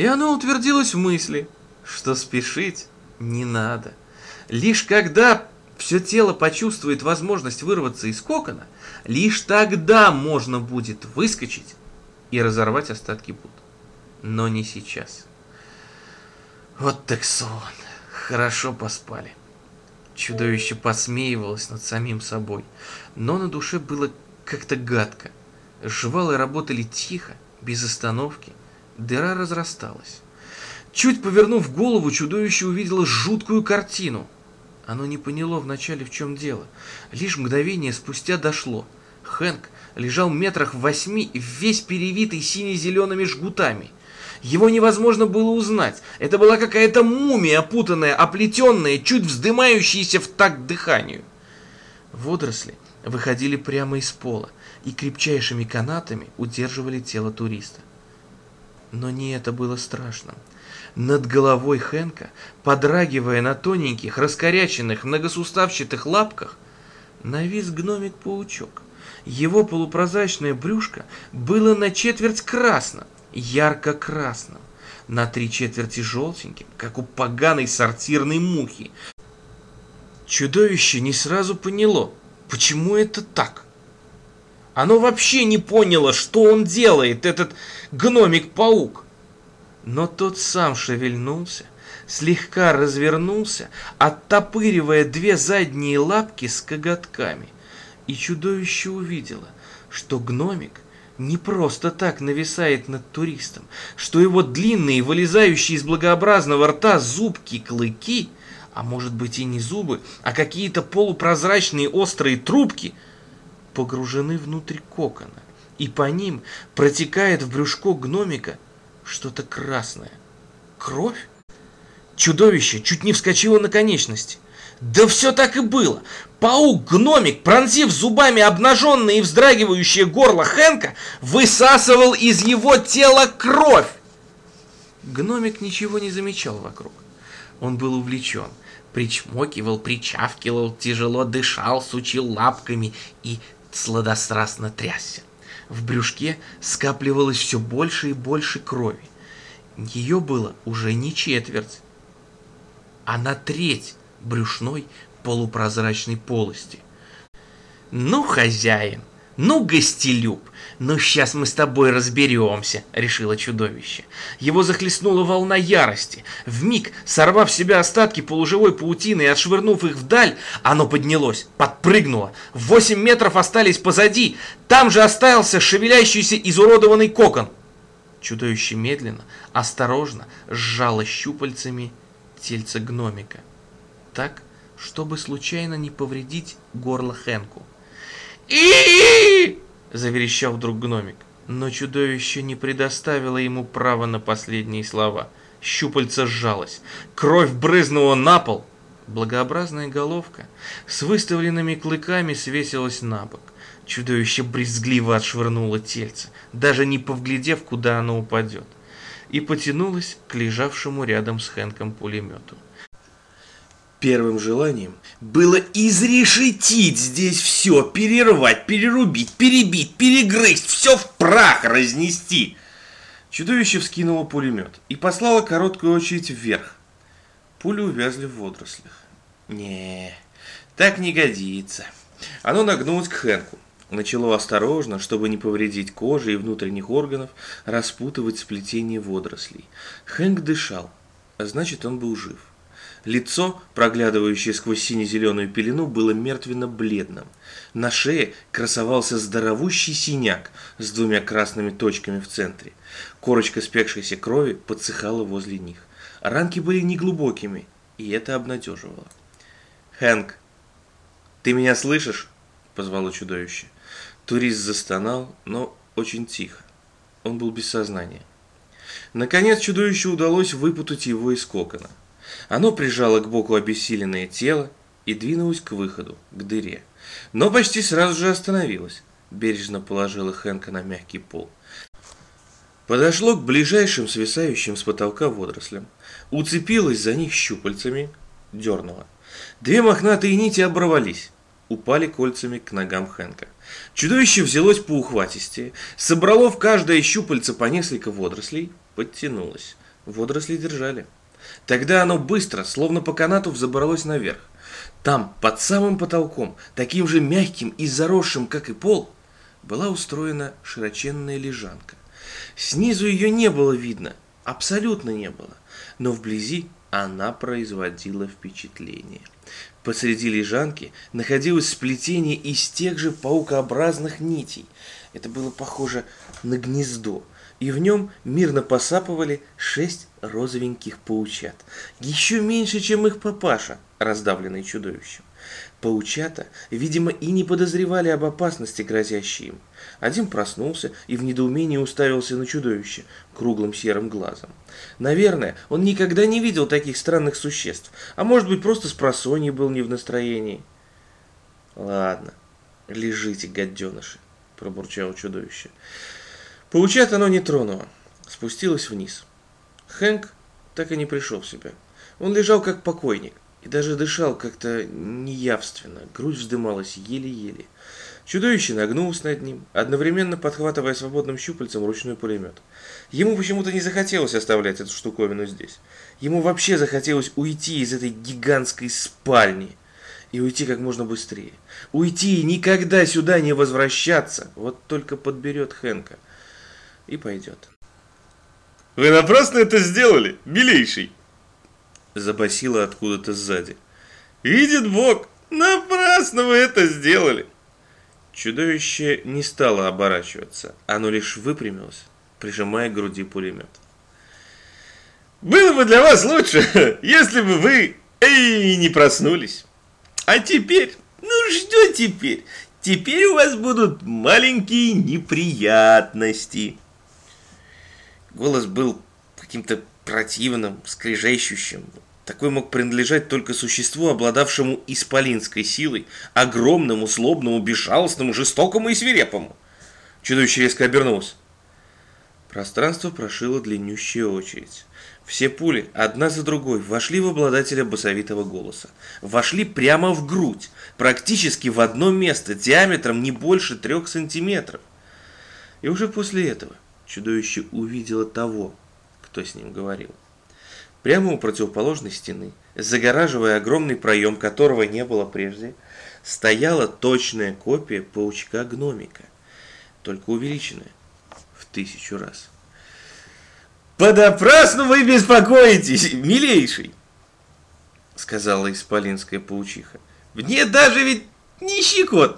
И оно утвердилось в мысли, что спешить не надо. Лишь когда все тело почувствует возможность вырваться из кокона, лишь тогда можно будет выскочить и разорвать остатки пут. Но не сейчас. Вот так сон. Хорошо поспали. Чудовище посмеивалось над самим собой, но на душе было как-то гадко. Жвалы работали тихо, без остановки. Дыра разрасталась. Чуть повернув голову, чудовище увидело жуткую картину. Оно не поняло вначале, в чем дело. Лишь мгновение спустя дошло. Хэнк лежал метрах в восьми, весь перевитый сине-зелеными жгутами. Его невозможно было узнать. Это была какая-то мумия, опутанная, оплетенная, чуть вздымающаяся в такт дыханию. Водоросли выходили прямо из пола и крепчайшими канатами удерживали тело туриста. Но не это было страшным. Над головой Хенка, подрагивая на тоненьких, раскоряченных, многосуставчатых лапках, навис гномик-паучок. Его полупрозрачное брюшко было на четверть красным, ярко-красным, на три четверти желтеньким, как у поганой сортирной мухи. Чудовище не сразу поняло, почему это так. Оно вообще не поняло, что он делает, этот гномик-паук. Но тот сам шевельнулся, слегка развернулся, оттопыривая две задние лапки с коготками. И чудовище увидело, что гномик не просто так нависает над туристом, что его длинные, вылезающие из благообразного рта зубки-клыки, а может быть и не зубы, а какие-то полупрозрачные острые трубки, погружены внутрь кокона, и по ним протекает в брюшко гномика что-то красное. Кровь? Чудовище чуть не вскочило на конечности. Да все так и было. Паук-гномик, пронзив зубами обнаженное и вздрагивающее горло Хэнка, высасывал из его тела кровь. Гномик ничего не замечал вокруг. Он был увлечен. Причмокивал, причавкивал, тяжело дышал, сучил лапками и сладострастно трясся. В брюшке скапливалось все больше и больше крови. Ее было уже не четверть, а на треть брюшной полупрозрачной полости. «Ну, хозяин, ну, гостелюб, ну, сейчас мы с тобой разберемся», — решило чудовище. Его захлестнула волна ярости. Вмиг, сорвав себя остатки полуживой паутины и отшвырнув их вдаль, оно поднялось, подпрыгнуло. Восемь метров остались позади, там же остался шевелящийся изуродованный кокон. Чудовище медленно, осторожно сжало щупальцами тельце гномика. Так, чтобы случайно не повредить горло Хэнку и заверещал вдруг гномик. Но чудовище не предоставило ему права на последние слова. Щупальца сжалось. Кровь брызнула на пол. Благообразная головка с выставленными клыками свесилась на бок. Чудовище брезгливо отшвырнуло тельце, даже не повглядев, куда оно упадет, и потянулось к лежавшему рядом с Хэнком пулемету. Первым желанием было изрешетить здесь все, перервать, перерубить, перебить, перегрызть, все в прах разнести. Чудовище вскинуло пулемет и послало короткую очередь вверх. Пули увязли в водорослях. Не, так не годится. Оно нагнулось к Хэнку. Начало осторожно, чтобы не повредить кожи и внутренних органов, распутывать сплетение водорослей. Хэнк дышал, а значит он был жив. Лицо, проглядывающее сквозь сине-зеленую пелену, было мертвенно-бледным. На шее красовался здоровущий синяк с двумя красными точками в центре. Корочка спекшейся крови подсыхала возле них. Ранки были неглубокими, и это обнадеживало. «Хэнк, ты меня слышишь?» – позвало чудовище. Турист застонал, но очень тихо. Он был без сознания. Наконец чудовищу удалось выпутать его из кокона. Оно прижало к боку обессиленное тело и двинулось к выходу, к дыре. Но почти сразу же остановилось. Бережно положило Хэнка на мягкий пол. Подошло к ближайшим свисающим с потолка водорослям. Уцепилось за них щупальцами, дернуло. Две мохнатые нити оборвались, упали кольцами к ногам Хэнка. Чудовище взялось по ухватисти, собрало в каждое щупальце по несколько водорослей, подтянулось. Водоросли держали. Тогда оно быстро, словно по канату, взобралось наверх. Там, под самым потолком, таким же мягким и заросшим, как и пол, была устроена широченная лежанка. Снизу ее не было видно, абсолютно не было, но вблизи она производила впечатление. Посреди лежанки находилось сплетение из тех же паукообразных нитей. Это было похоже на гнездо, и в нем мирно посапывали шесть розовеньких паучат. Еще меньше, чем их папаша, раздавленный чудовищем. Паучата, видимо, и не подозревали об опасности, грозящей им. Один проснулся и в недоумении уставился на чудовище круглым серым глазом. Наверное, он никогда не видел таких странных существ, а может быть, просто с просонья был не в настроении. «Ладно, лежите, гаденыши», — пробурчало чудовище. Паучат оно не тронуло, спустилось вниз. Хэнк так и не пришел в себя. Он лежал как покойник и даже дышал как-то неявственно, грудь вздымалась еле-еле. Чудовище нагнулось над ним, одновременно подхватывая свободным щупальцем ручной пулемет. Ему почему-то не захотелось оставлять эту штуковину здесь. Ему вообще захотелось уйти из этой гигантской спальни. И уйти как можно быстрее. Уйти и никогда сюда не возвращаться. Вот только подберет Хэнка. И пойдет. «Вы напрасно это сделали, милейший!» Забасило откуда-то сзади. «Видит Бог, напрасно вы это сделали!» Чудовище не стало оборачиваться, оно лишь выпрямилось, прижимая к груди пулемет. «Было бы для вас лучше, если бы вы эй, не проснулись. А теперь, ну что теперь? Теперь у вас будут маленькие неприятности». Голос был каким-то противным, скрежещущим, такой мог принадлежать только существу, обладавшему исполинской силой, огромному, злобному, безжалостному, жестокому и свирепому. Чудовище резко обернулось. Пространство прошило длиннющая очередь. Все пули, одна за другой, вошли в обладателя басовитого голоса. Вошли прямо в грудь, практически в одно место, диаметром не больше трех сантиметров. И уже после этого чудовище увидело того, кто с ним говорил. Прямо у противоположной стены, загораживая огромный проем, которого не было прежде, стояла точная копия паучка-гномика, только увеличенная в тысячу раз. «Подопрасну вы беспокоитесь, милейший!» сказала исполинская паучиха. «Мне даже ведь не щекотно!»